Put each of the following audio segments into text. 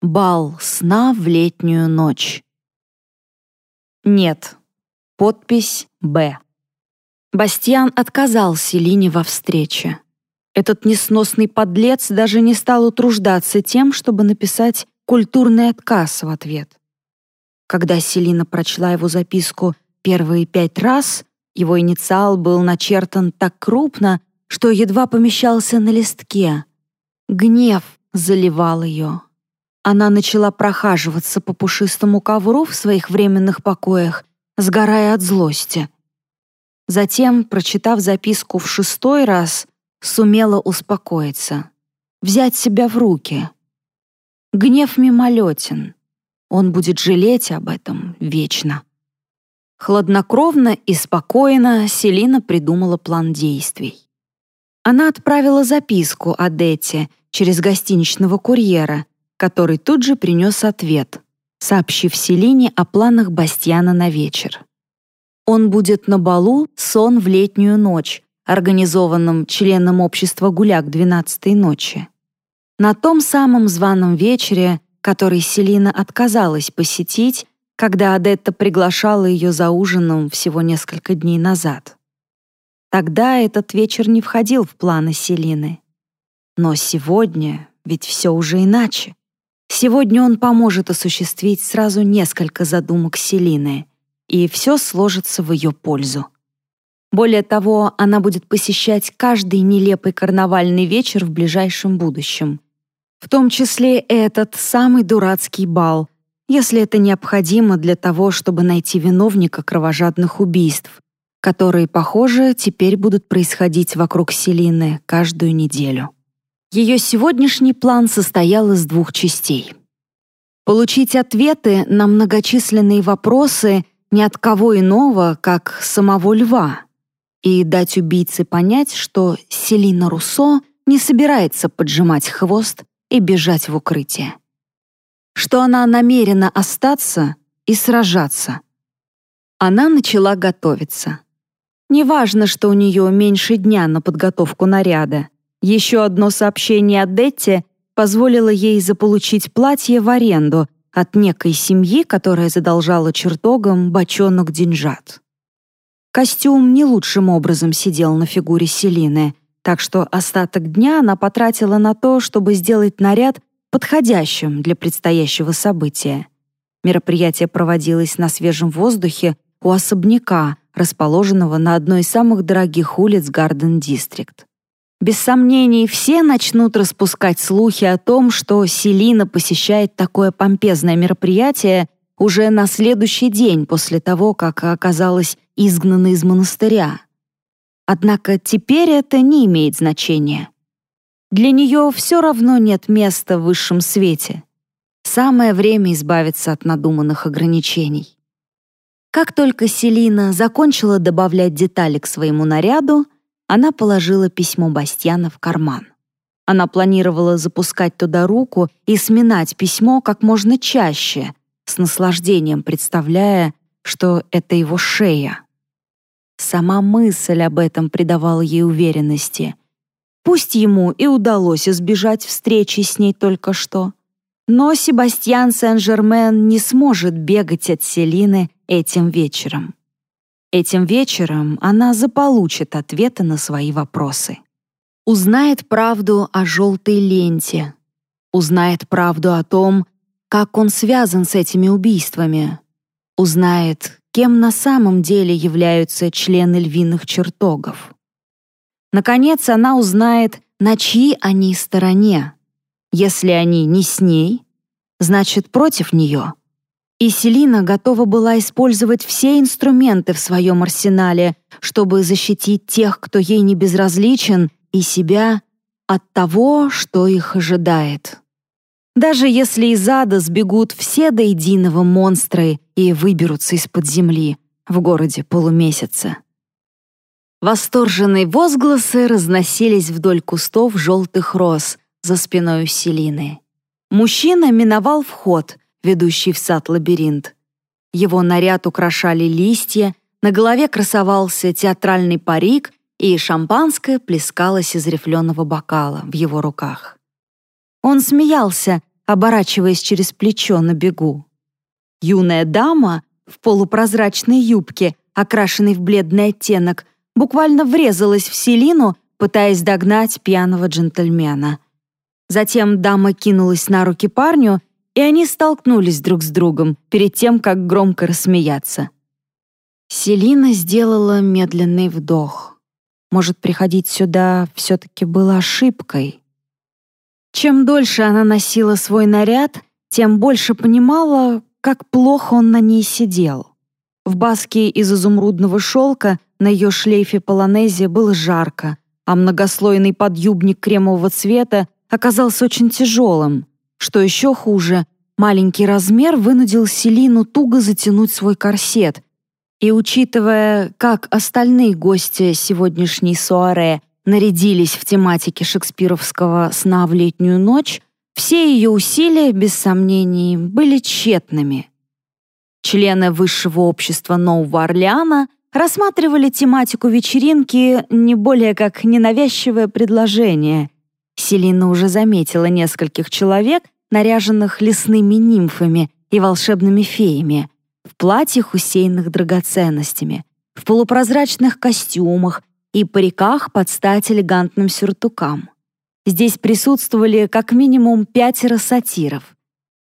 Бал сна в летнюю ночь. Нет. Подпись «Б». Бастиан отказал Селине во встрече. Этот несносный подлец даже не стал утруждаться тем, чтобы написать культурный отказ в ответ. Когда Селина прочла его записку первые пять раз, его инициал был начертан так крупно, что едва помещался на листке. Гнев заливал ее. Она начала прохаживаться по пушистому ковру в своих временных покоях, сгорая от злости. Затем, прочитав записку в шестой раз, сумела успокоиться, взять себя в руки. Гнев мимолетен. Он будет жалеть об этом вечно. Хладнокровно и спокойно Селина придумала план действий. Она отправила записку Адетте через гостиничного курьера, который тут же принес ответ, сообщив Селине о планах Бастьяна на вечер. Он будет на балу «Сон в летнюю ночь», организованном членом общества «Гуляк 12-й ночи». На том самом званом вечере, который Селина отказалась посетить, когда Адетта приглашала ее за ужином всего несколько дней назад. Тогда этот вечер не входил в планы Селины. Но сегодня ведь все уже иначе. Сегодня он поможет осуществить сразу несколько задумок Селины, и все сложится в ее пользу. Более того, она будет посещать каждый нелепый карнавальный вечер в ближайшем будущем. В том числе этот самый дурацкий бал, если это необходимо для того, чтобы найти виновника кровожадных убийств, которые, похоже, теперь будут происходить вокруг Селины каждую неделю. Ее сегодняшний план состоял из двух частей. Получить ответы на многочисленные вопросы ни от кого иного, как самого льва, и дать убийце понять, что Селина Руссо не собирается поджимать хвост и бежать в укрытие. Что она намерена остаться и сражаться. Она начала готовиться. Неважно, что у нее меньше дня на подготовку наряда. Еще одно сообщение от Детти позволило ей заполучить платье в аренду от некой семьи, которая задолжала чертогам бочонок деньжат. Костюм не лучшим образом сидел на фигуре Селины, так что остаток дня она потратила на то, чтобы сделать наряд подходящим для предстоящего события. Мероприятие проводилось на свежем воздухе у особняка, расположенного на одной из самых дорогих улиц Гарден-Дистрикт. Без сомнений, все начнут распускать слухи о том, что Селина посещает такое помпезное мероприятие уже на следующий день после того, как оказалась изгнана из монастыря. Однако теперь это не имеет значения. Для нее все равно нет места в высшем свете. Самое время избавиться от надуманных ограничений. Как только Селина закончила добавлять детали к своему наряду, она положила письмо Бастьяна в карман. Она планировала запускать туда руку и сминать письмо как можно чаще, с наслаждением представляя, что это его шея. Сама мысль об этом придавала ей уверенности. Пусть ему и удалось избежать встречи с ней только что, но Себастьян Сен-Жермен не сможет бегать от Селины этим вечером. Этим вечером она заполучит ответы на свои вопросы. Узнает правду о желтой ленте. Узнает правду о том, как он связан с этими убийствами. Узнает, кем на самом деле являются члены львиных чертогов. Наконец, она узнает, на чьи они стороне. Если они не с ней, значит, против нее — и Селина готова была использовать все инструменты в своем арсенале, чтобы защитить тех, кто ей не безразличен, и себя от того, что их ожидает. Даже если из ада сбегут все до единого монстры и выберутся из-под земли в городе полумесяца. Восторженные возгласы разносились вдоль кустов желтых роз за спиной Селины. Мужчина миновал вход — ведущий в сад-лабиринт. Его наряд украшали листья, на голове красовался театральный парик, и шампанское плескалось из рифленого бокала в его руках. Он смеялся, оборачиваясь через плечо на бегу. Юная дама в полупрозрачной юбке, окрашенной в бледный оттенок, буквально врезалась в Селину, пытаясь догнать пьяного джентльмена. Затем дама кинулась на руки парню, и они столкнулись друг с другом перед тем, как громко рассмеяться. Селина сделала медленный вдох. Может, приходить сюда все-таки было ошибкой? Чем дольше она носила свой наряд, тем больше понимала, как плохо он на ней сидел. В баске из изумрудного шелка на ее шлейфе полонезе было жарко, а многослойный подъюбник кремового цвета оказался очень тяжелым. Что еще хуже, маленький размер вынудил Селину туго затянуть свой корсет, и учитывая, как остальные гости сегодняшней суаре нарядились в тематике шекспировского «Сна в летнюю ночь», все ее усилия, без сомнений, были тщетными. Члены высшего общества Нового Орлеана рассматривали тематику вечеринки не более как ненавязчивое предложение. Селина уже заметила нескольких человек, наряженных лесными нимфами и волшебными феями — в платьях, усеянных драгоценностями, в полупрозрачных костюмах и париках под стать элегантным сюртукам. Здесь присутствовали как минимум пятеро сатиров.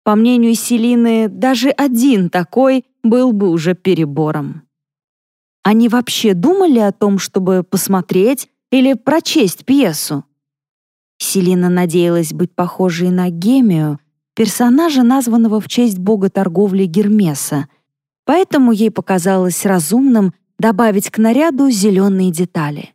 По мнению Селины, даже один такой был бы уже перебором. Они вообще думали о том, чтобы посмотреть или прочесть пьесу? Селина надеялась быть похожей на Гемию, персонажа, названного в честь бога торговли Гермеса — поэтому ей показалось разумным добавить к наряду зеленые детали.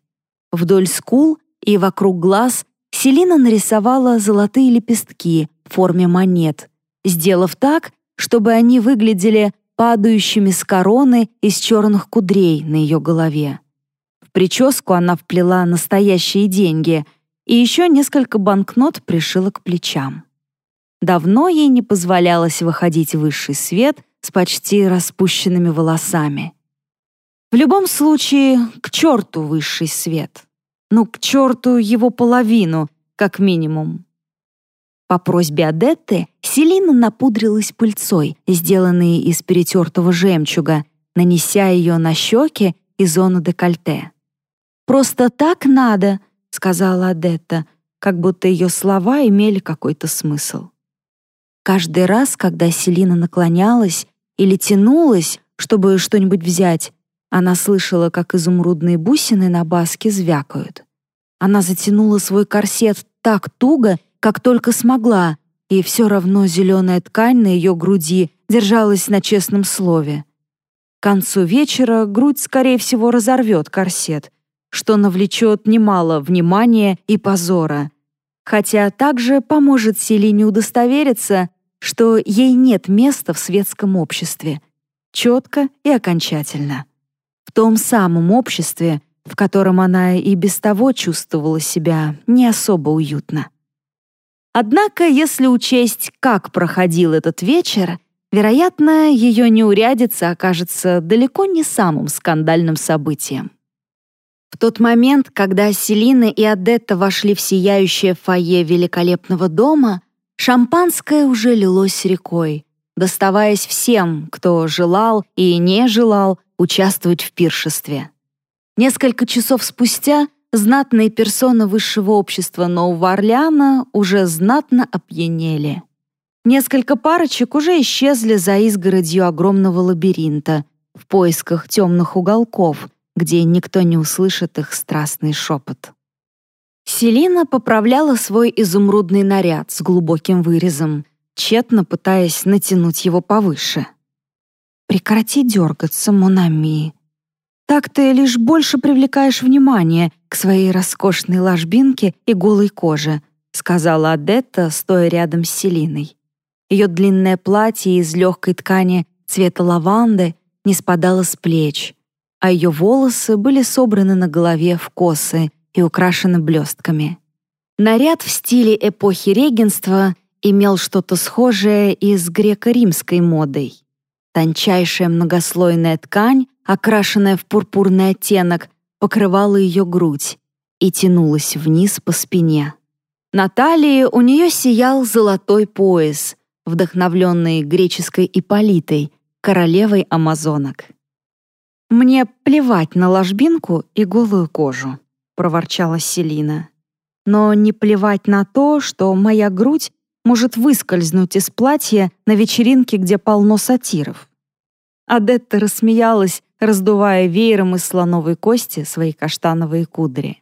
Вдоль скул и вокруг глаз Селина нарисовала золотые лепестки в форме монет, сделав так, чтобы они выглядели падающими с короны из черных кудрей на ее голове. В прическу она вплела настоящие деньги и еще несколько банкнот пришила к плечам. Давно ей не позволялось выходить в высший свет с почти распущенными волосами. В любом случае, к черту высший свет. Ну, к черту его половину, как минимум. По просьбе Адетты Селина напудрилась пыльцой, сделанной из перетертого жемчуга, нанеся ее на щеки и зону декольте. «Просто так надо», — сказала Адетта, как будто ее слова имели какой-то смысл. Каждый раз, когда Селина наклонялась или тянулась, чтобы что-нибудь взять, она слышала, как изумрудные бусины на баске звякают. Она затянула свой корсет так туго, как только смогла, и все равно зеленая ткань на ее груди держалась на честном слове. К концу вечера грудь, скорее всего, разорвет корсет, что навлечет немало внимания и позора, хотя также поможет Селине удостовериться, что ей нет места в светском обществе, четко и окончательно. В том самом обществе, в котором она и без того чувствовала себя не особо уютно. Однако, если учесть, как проходил этот вечер, вероятно, ее неурядица окажется далеко не самым скандальным событием. В тот момент, когда Селина и Адетта вошли в сияющее фойе великолепного дома, Шампанское уже лилось рекой, доставаясь всем, кто желал и не желал участвовать в пиршестве. Несколько часов спустя знатные персоны высшего общества Нового Орлеана уже знатно опьянели. Несколько парочек уже исчезли за изгородью огромного лабиринта в поисках темных уголков, где никто не услышит их страстный шепот. Селина поправляла свой изумрудный наряд с глубоким вырезом, тщетно пытаясь натянуть его повыше. «Прекрати дергаться, Монами. Так ты лишь больше привлекаешь внимание к своей роскошной ложбинке и голой коже», сказала Адетта, стоя рядом с Селиной. Ее длинное платье из легкой ткани цвета лаванды не спадало с плеч, а ее волосы были собраны на голове в косы и украшены блестками. Наряд в стиле эпохи регенства имел что-то схожее и с греко-римской модой. Тончайшая многослойная ткань, окрашенная в пурпурный оттенок, покрывала ее грудь и тянулась вниз по спине. На талии у нее сиял золотой пояс, вдохновленный греческой Иполитой, королевой амазонок. «Мне плевать на ложбинку и голую кожу», — проворчала Селина. «Но не плевать на то, что моя грудь может выскользнуть из платья на вечеринке, где полно сатиров». Адетта рассмеялась, раздувая веером из слоновой кости свои каштановые кудри.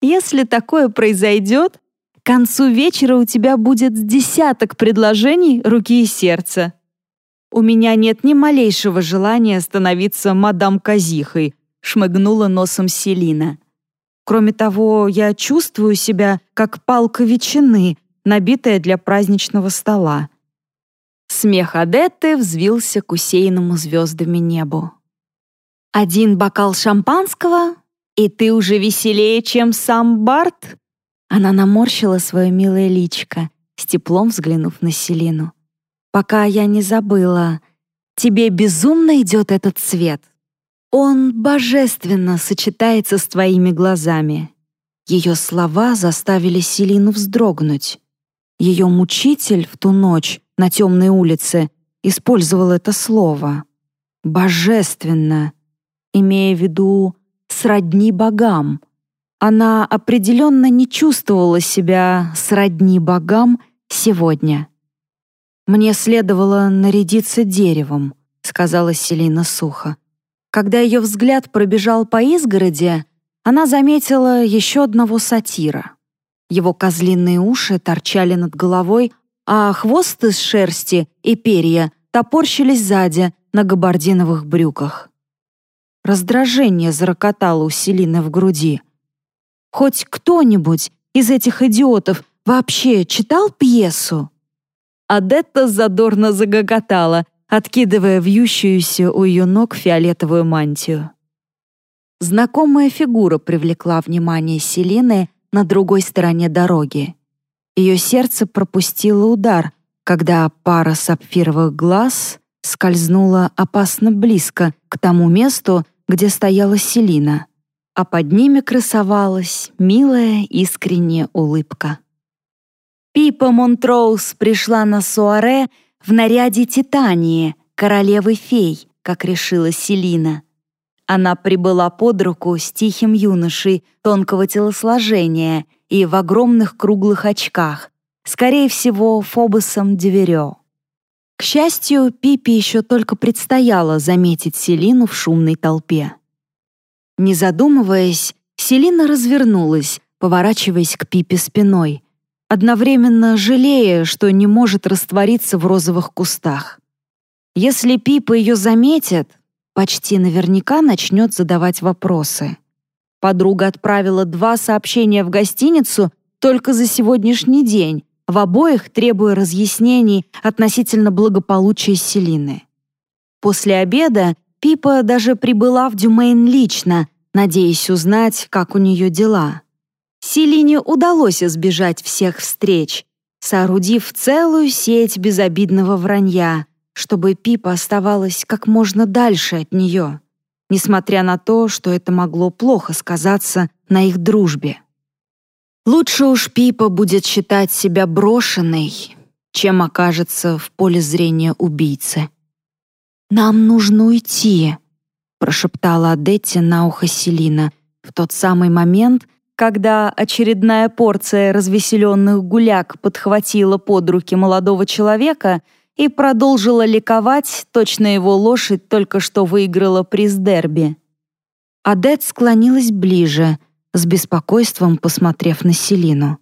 «Если такое произойдет, к концу вечера у тебя будет десяток предложений руки и сердца. У меня нет ни малейшего желания становиться мадам Казихой, шмыгнула носом Селина. Кроме того, я чувствую себя как палка ветчины, набитая для праздничного стола. Смех Адетты взвился к усеянному звездами небу. «Один бокал шампанского, и ты уже веселее, чем сам Барт?» Она наморщила свое милое личико, с теплом взглянув на Селину. «Пока я не забыла, тебе безумно идет этот цвет. Он божественно сочетается с твоими глазами». Ее слова заставили Селину вздрогнуть. Ее мучитель в ту ночь на темной улице использовал это слово. «Божественно», имея в виду «сродни богам», она определенно не чувствовала себя сродни богам сегодня. «Мне следовало нарядиться деревом», — сказала Селина сухо. Когда ее взгляд пробежал по изгороди, она заметила еще одного сатира. Его козлиные уши торчали над головой, а хвост из шерсти и перья топорщились сзади на габардиновых брюках. Раздражение зарокотало у Селины в груди — Хоть кто-нибудь из этих идиотов вообще читал пьесу?» Адетта задорно загоготала, откидывая вьющуюся у ее ног фиолетовую мантию. Знакомая фигура привлекла внимание Селины на другой стороне дороги. Ее сердце пропустило удар, когда пара сапфировых глаз скользнула опасно близко к тому месту, где стояла Селина а под ними красовалась милая искренняя улыбка. Пипа Монтроуз пришла на суаре в наряде Титании, королевы фей, как решила Селина. Она прибыла под руку с тихим юношей тонкого телосложения и в огромных круглых очках, скорее всего, Фобосом Деверё. К счастью, Пипе еще только предстояло заметить Селину в шумной толпе. Не задумываясь, Селина развернулась, поворачиваясь к Пипе спиной, одновременно жалея, что не может раствориться в розовых кустах. Если Пипа ее заметит, почти наверняка начнет задавать вопросы. Подруга отправила два сообщения в гостиницу только за сегодняшний день, в обоих требуя разъяснений относительно благополучия Селины. После обеда Пипа даже прибыла в Дюмейн лично, надеясь узнать, как у нее дела. Селине удалось избежать всех встреч, соорудив целую сеть безобидного вранья, чтобы Пипа оставалась как можно дальше от нее, несмотря на то, что это могло плохо сказаться на их дружбе. Лучше уж Пипа будет считать себя брошенной, чем окажется в поле зрения убийцы. «Нам нужно уйти», — прошептала Адетти на ухо Селина в тот самый момент, когда очередная порция развеселенных гуляк подхватила под руки молодого человека и продолжила ликовать, точно его лошадь только что выиграла приз дерби. Адет склонилась ближе, с беспокойством посмотрев на Селину.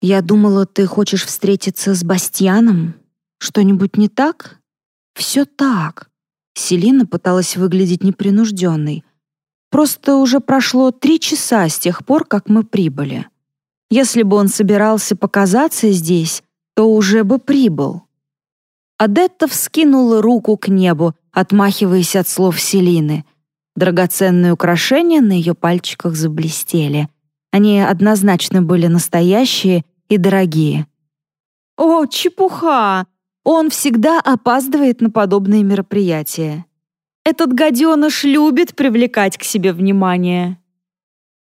«Я думала, ты хочешь встретиться с Бастьяном? Что-нибудь не так?» Все так. Селина пыталась выглядеть непринужденной. Просто уже прошло три часа с тех пор, как мы прибыли. Если бы он собирался показаться здесь, то уже бы прибыл. Адетта вскинула руку к небу, отмахиваясь от слов Селины. Драгоценные украшения на ее пальчиках заблестели. Они однозначно были настоящие и дорогие. «О, чепуха!» Он всегда опаздывает на подобные мероприятия. Этот гаденыш любит привлекать к себе внимание.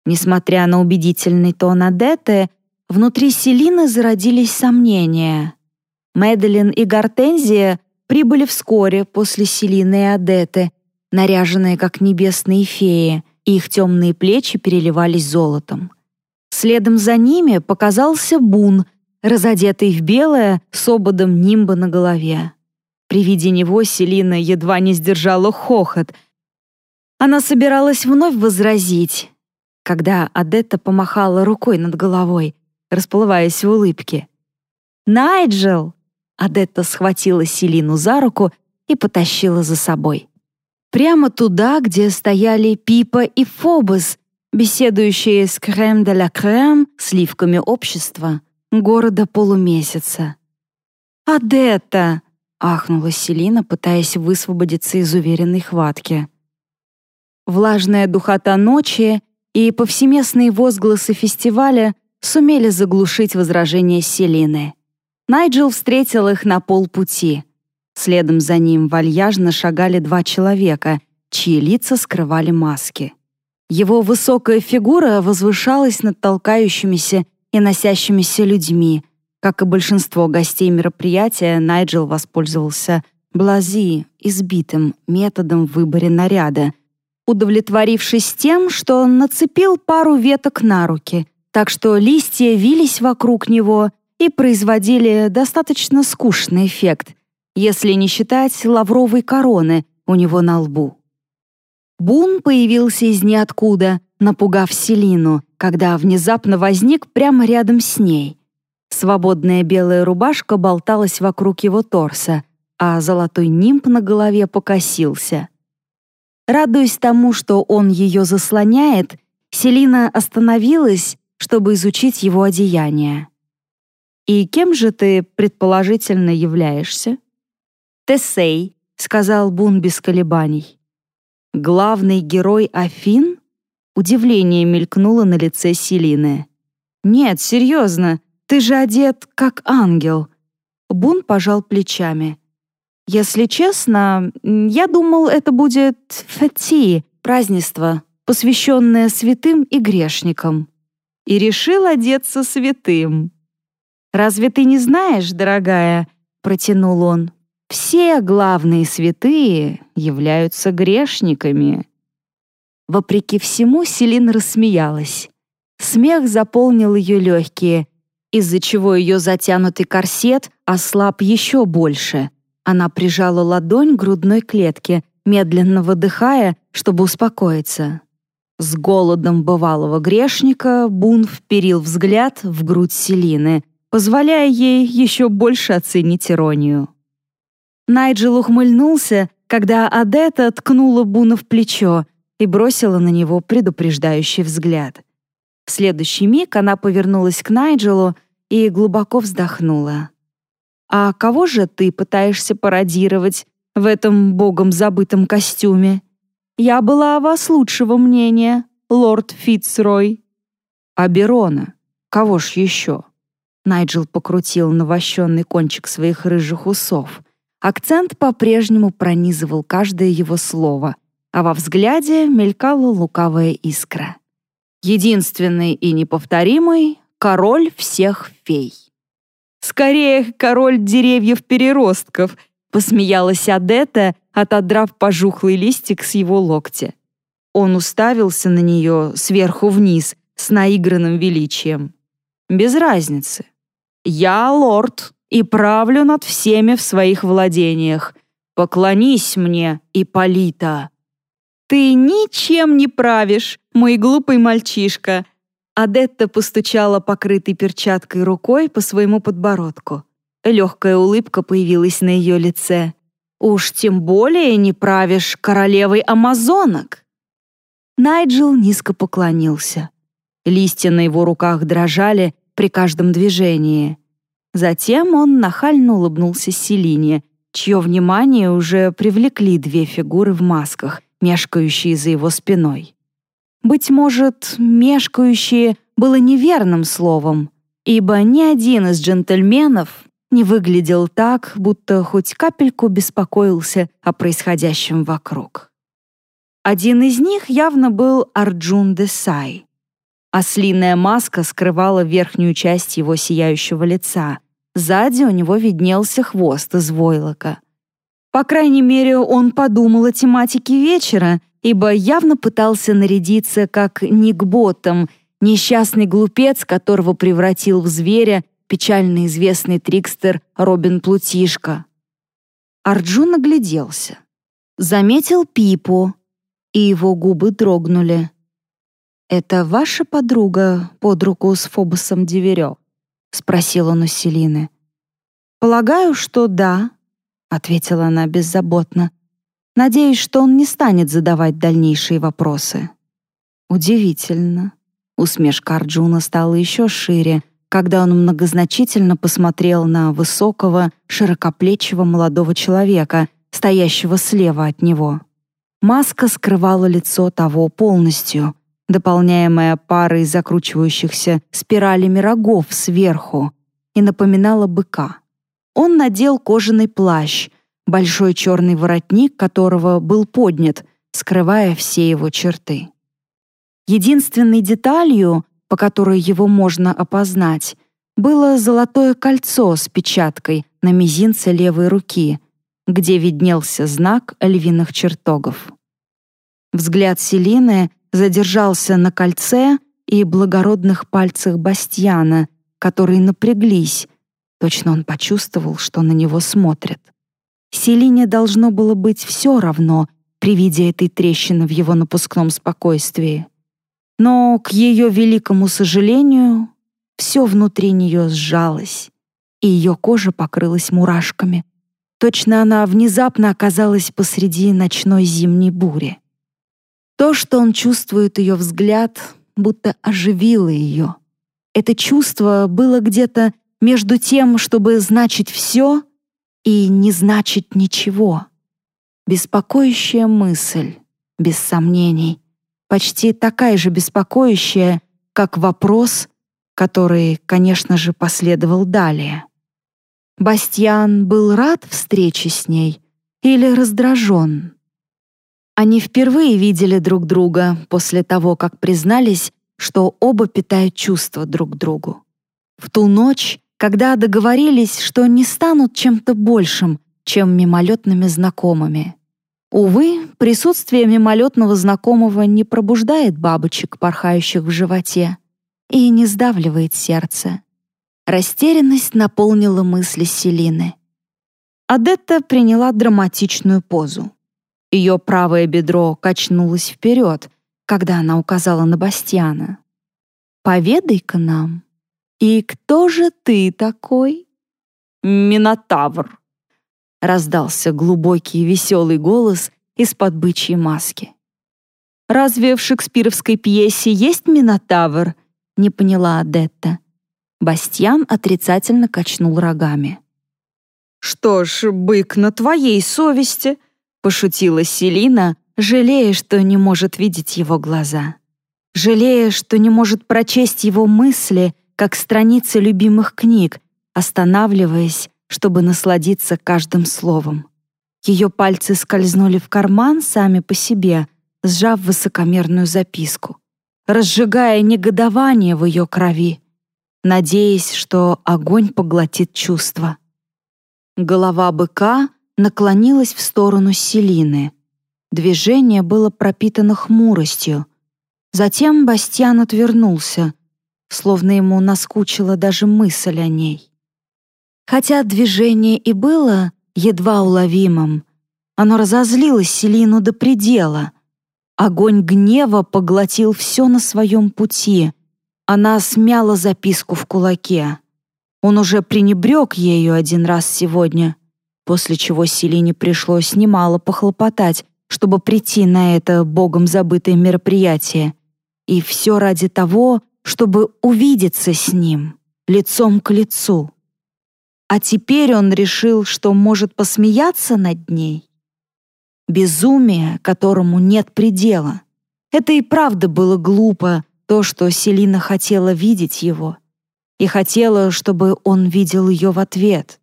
Несмотря на убедительный тон Адетты, внутри Селины зародились сомнения. Мэдалин и Гортензия прибыли вскоре после Селины и Адеты, наряженные как небесные феи, и их темные плечи переливались золотом. Следом за ними показался Бун, разодетый в белое с ободом нимба на голове. При виде него Селина едва не сдержала хохот. Она собиралась вновь возразить, когда Адетта помахала рукой над головой, расплываясь в улыбке. «Найджел!» Адетта схватила Селину за руку и потащила за собой. Прямо туда, где стояли Пипа и Фобос, беседующие с крем де ла крем, сливками общества, города полумесяца. «Адетта!» — ахнула Селина, пытаясь высвободиться из уверенной хватки. Влажная духота ночи и повсеместные возгласы фестиваля сумели заглушить возражения Селины. Найджел встретил их на полпути. Следом за ним вальяжно шагали два человека, чьи лица скрывали маски. Его высокая фигура возвышалась над толкающимися и носящимися людьми. Как и большинство гостей мероприятия, Найджел воспользовался блази, избитым методом в выборе наряда, удовлетворившись тем, что нацепил пару веток на руки, так что листья вились вокруг него и производили достаточно скучный эффект, если не считать лавровой короны у него на лбу. Бун появился из ниоткуда, напугав Селину, когда внезапно возник прямо рядом с ней. Свободная белая рубашка болталась вокруг его торса, а золотой нимб на голове покосился. Радуясь тому, что он ее заслоняет, Селина остановилась, чтобы изучить его одеяние. «И кем же ты, предположительно, являешься?» «Тесей», — сказал Бун без колебаний. Главный герой Афин? Удивление мелькнуло на лице Селины. Нет, серьезно, ты же одет как ангел. Бун пожал плечами. Если честно, я думал, это будет фати, празднество, посвященное святым и грешникам. И решил одеться святым. «Разве ты не знаешь, дорогая?» — протянул он. Все главные святые являются грешниками. Вопреки всему Селин рассмеялась. Смех заполнил ее легкие, из-за чего ее затянутый корсет ослаб еще больше. Она прижала ладонь к грудной клетке, медленно выдыхая, чтобы успокоиться. С голодом бывалого грешника Бун вперил взгляд в грудь Селины, позволяя ей еще больше оценить иронию. Найджел ухмыльнулся, когда Адетта ткнула Буна в плечо и бросила на него предупреждающий взгляд. В следующий миг она повернулась к Найджелу и глубоко вздохнула. «А кого же ты пытаешься пародировать в этом богом забытом костюме? Я была о вас лучшего мнения, лорд Фитцрой». «А Берона? Кого ж еще?» Найджел покрутил навощенный кончик своих рыжих усов — Акцент по-прежнему пронизывал каждое его слово, а во взгляде мелькала лукавая искра. Единственный и неповторимый — король всех фей. «Скорее, король деревьев-переростков», — посмеялась Адетта, отодрав пожухлый листик с его локтя. Он уставился на нее сверху вниз с наигранным величием. «Без разницы. Я лорд, и правлю над всеми в своих владениях. Поклонись мне, Иполита». «Ты ничем не правишь, мой глупый мальчишка!» Адетта постучала покрытой перчаткой рукой по своему подбородку. Легкая улыбка появилась на ее лице. «Уж тем более не правишь королевой амазонок!» Найджел низко поклонился. Листья на его руках дрожали при каждом движении. Затем он нахально улыбнулся Селине, чье внимание уже привлекли две фигуры в масках, мешкающие за его спиной. Быть может, «мешкающие» было неверным словом, ибо ни один из джентльменов не выглядел так, будто хоть капельку беспокоился о происходящем вокруг. Один из них явно был Арджун Десай. Ослиная маска скрывала верхнюю часть его сияющего лица. Сзади у него виднелся хвост из войлока. По крайней мере, он подумал о тематике вечера, ибо явно пытался нарядиться как Ник Боттом, несчастный глупец, которого превратил в зверя печально известный трикстер Робин Плутишка. Арджун огляделся. Заметил Пипу, и его губы дрогнули. «Это ваша подруга под руку с Фобосом Диверё?» — спросил он у Селины. «Полагаю, что да», — ответила она беззаботно. «Надеюсь, что он не станет задавать дальнейшие вопросы». «Удивительно». Усмешка Арджуна стала еще шире, когда он многозначительно посмотрел на высокого, широкоплечего молодого человека, стоящего слева от него. Маска скрывала лицо того полностью, дополняемая парой закручивающихся спиралями рогов сверху, и напоминала быка. Он надел кожаный плащ, большой черный воротник которого был поднят, скрывая все его черты. Единственной деталью, по которой его можно опознать, было золотое кольцо с печаткой на мизинце левой руки, где виднелся знак львиных чертогов. Взгляд Селины задержался на кольце и благородных пальцах Бастьяна, которые напряглись. Точно он почувствовал, что на него смотрят. Селине должно было быть все равно при виде этой трещины в его напускном спокойствии. Но, к ее великому сожалению, все внутри нее сжалось, и ее кожа покрылась мурашками. Точно она внезапно оказалась посреди ночной зимней бури. То, что он чувствует ее взгляд, будто оживило ее. Это чувство было где-то между тем, чтобы значить все и не значить ничего. Беспокоящая мысль, без сомнений — почти такая же беспокоящая, как вопрос, который, конечно же, последовал далее. Бастьян был рад встрече с ней или раздражен? Они впервые видели друг друга после того, как признались, что оба питают чувства друг к другу. В ту ночь, когда договорились, что не станут чем-то большим, чем мимолетными знакомыми — Увы, присутствие мимолетного знакомого не пробуждает бабочек, порхающих в животе, и не сдавливает сердце. Растерянность наполнила мысли Селины. Адетта приняла драматичную позу. Ее правое бедро качнулось вперед, когда она указала на Бастиана. «Поведай-ка нам, и кто же ты такой?» «Минотавр», раздался глубокий веселый голос из-под бычьей маски. «Разве в шекспировской пьесе есть Минотавр?» — не поняла Адетта. Бастьян отрицательно качнул рогами. «Что ж, бык на твоей совести», — пошутила Селина, жалея, что не может видеть его глаза. Жалея, что не может прочесть его мысли, как страницы любимых книг, останавливаясь чтобы насладиться каждым словом. Ее пальцы скользнули в карман сами по себе, сжав высокомерную записку, разжигая негодование в ее крови, надеясь, что огонь поглотит чувства. Голова быка наклонилась в сторону Селины. Движение было пропитано хмуростью. Затем Бастьян отвернулся, словно ему наскучила даже мысль о ней. Хотя движение и было едва уловимым, оно разозлило Селину до предела. Огонь гнева поглотил все на своем пути. Она смяла записку в кулаке. Он уже пренебрег ею один раз сегодня, после чего Селине пришлось немало похлопотать, чтобы прийти на это богом забытое мероприятие. И все ради того, чтобы увидеться с ним, лицом к лицу. А теперь он решил, что может посмеяться над ней. Безумие, которому нет предела. Это и правда было глупо, то, что Селина хотела видеть его. И хотела, чтобы он видел ее в ответ.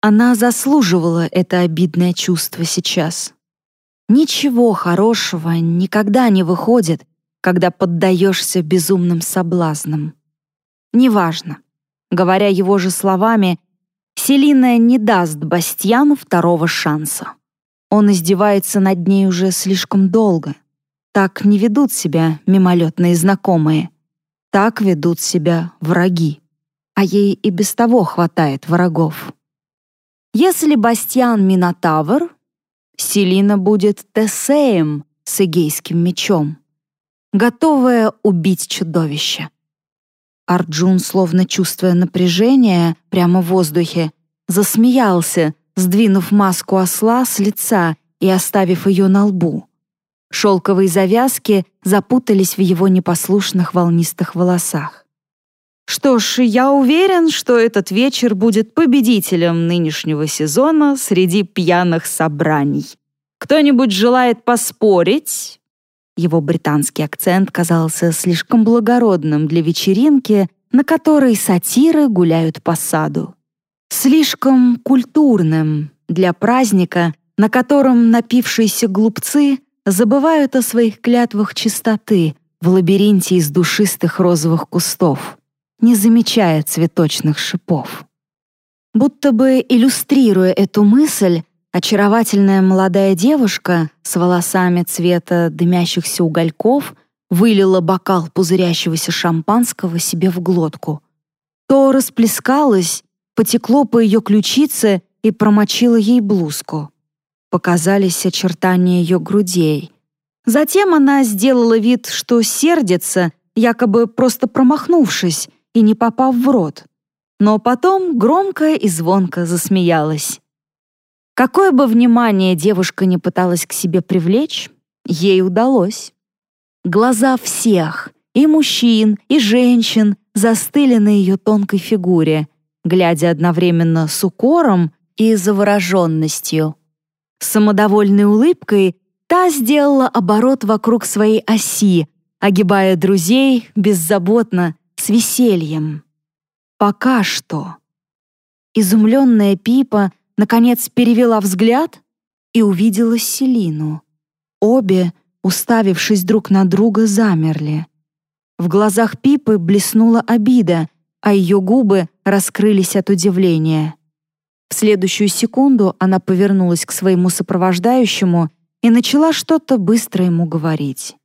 Она заслуживала это обидное чувство сейчас. Ничего хорошего никогда не выходит, когда поддаешься безумным соблазнам. Неважно. Говоря его же словами, Селина не даст Бастьяну второго шанса. Он издевается над ней уже слишком долго. Так не ведут себя мимолетные знакомые. Так ведут себя враги. А ей и без того хватает врагов. Если Бастьян — Минотавр, Селина будет Тесеем с эгейским мечом, готовая убить чудовище. Арджун, словно чувствуя напряжение прямо в воздухе, засмеялся, сдвинув маску осла с лица и оставив ее на лбу. Шелковые завязки запутались в его непослушных волнистых волосах. Что ж, я уверен, что этот вечер будет победителем нынешнего сезона среди пьяных собраний. Кто-нибудь желает поспорить? Его британский акцент казался слишком благородным для вечеринки, на которой сатиры гуляют по саду. Слишком культурным для праздника, на котором напившиеся глупцы забывают о своих клятвах чистоты в лабиринте из душистых розовых кустов, не замечая цветочных шипов. Будто бы иллюстрируя эту мысль, Очаровательная молодая девушка с волосами цвета дымящихся угольков вылила бокал пузырящегося шампанского себе в глотку. То расплескалось, потекло по ее ключице и промочило ей блузку. Показались очертания ее грудей. Затем она сделала вид, что сердится, якобы просто промахнувшись и не попав в рот. Но потом громко и звонко засмеялась. Какое бы внимание девушка не пыталась к себе привлечь, ей удалось. Глаза всех, и мужчин, и женщин, застыли на ее тонкой фигуре, глядя одновременно с укором и завороженностью. С самодовольной улыбкой та сделала оборот вокруг своей оси, огибая друзей беззаботно, с весельем. Пока что. Изумленная Пипа — наконец перевела взгляд и увидела Селину. Обе, уставившись друг на друга, замерли. В глазах Пипы блеснула обида, а ее губы раскрылись от удивления. В следующую секунду она повернулась к своему сопровождающему и начала что-то быстро ему говорить.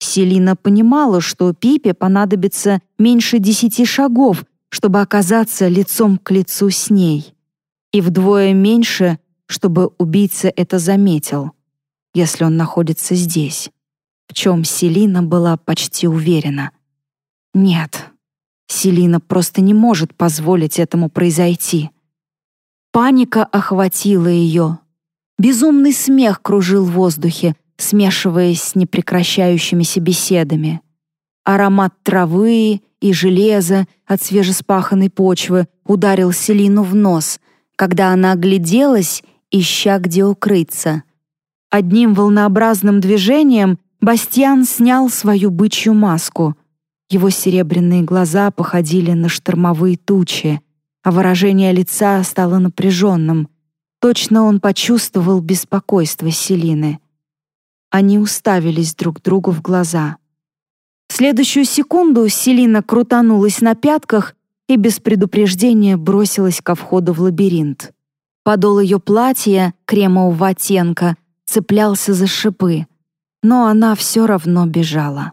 Селина понимала, что Пипе понадобится меньше десяти шагов, чтобы оказаться лицом к лицу с ней и вдвое меньше, чтобы убийца это заметил, если он находится здесь, в чем Селина была почти уверена. Нет, Селина просто не может позволить этому произойти. Паника охватила ее. Безумный смех кружил в воздухе, смешиваясь с непрекращающимися беседами. Аромат травы и железа от свежеспаханной почвы ударил Селину в нос, когда она огляделась, ища где укрыться. Одним волнообразным движением Бастьян снял свою бычью маску. Его серебряные глаза походили на штормовые тучи, а выражение лица стало напряженным. Точно он почувствовал беспокойство Селины. Они уставились друг другу в глаза. В следующую секунду Селина крутанулась на пятках и без предупреждения бросилась ко входу в лабиринт. Подол ее платья, кремового оттенка, цеплялся за шипы, но она все равно бежала.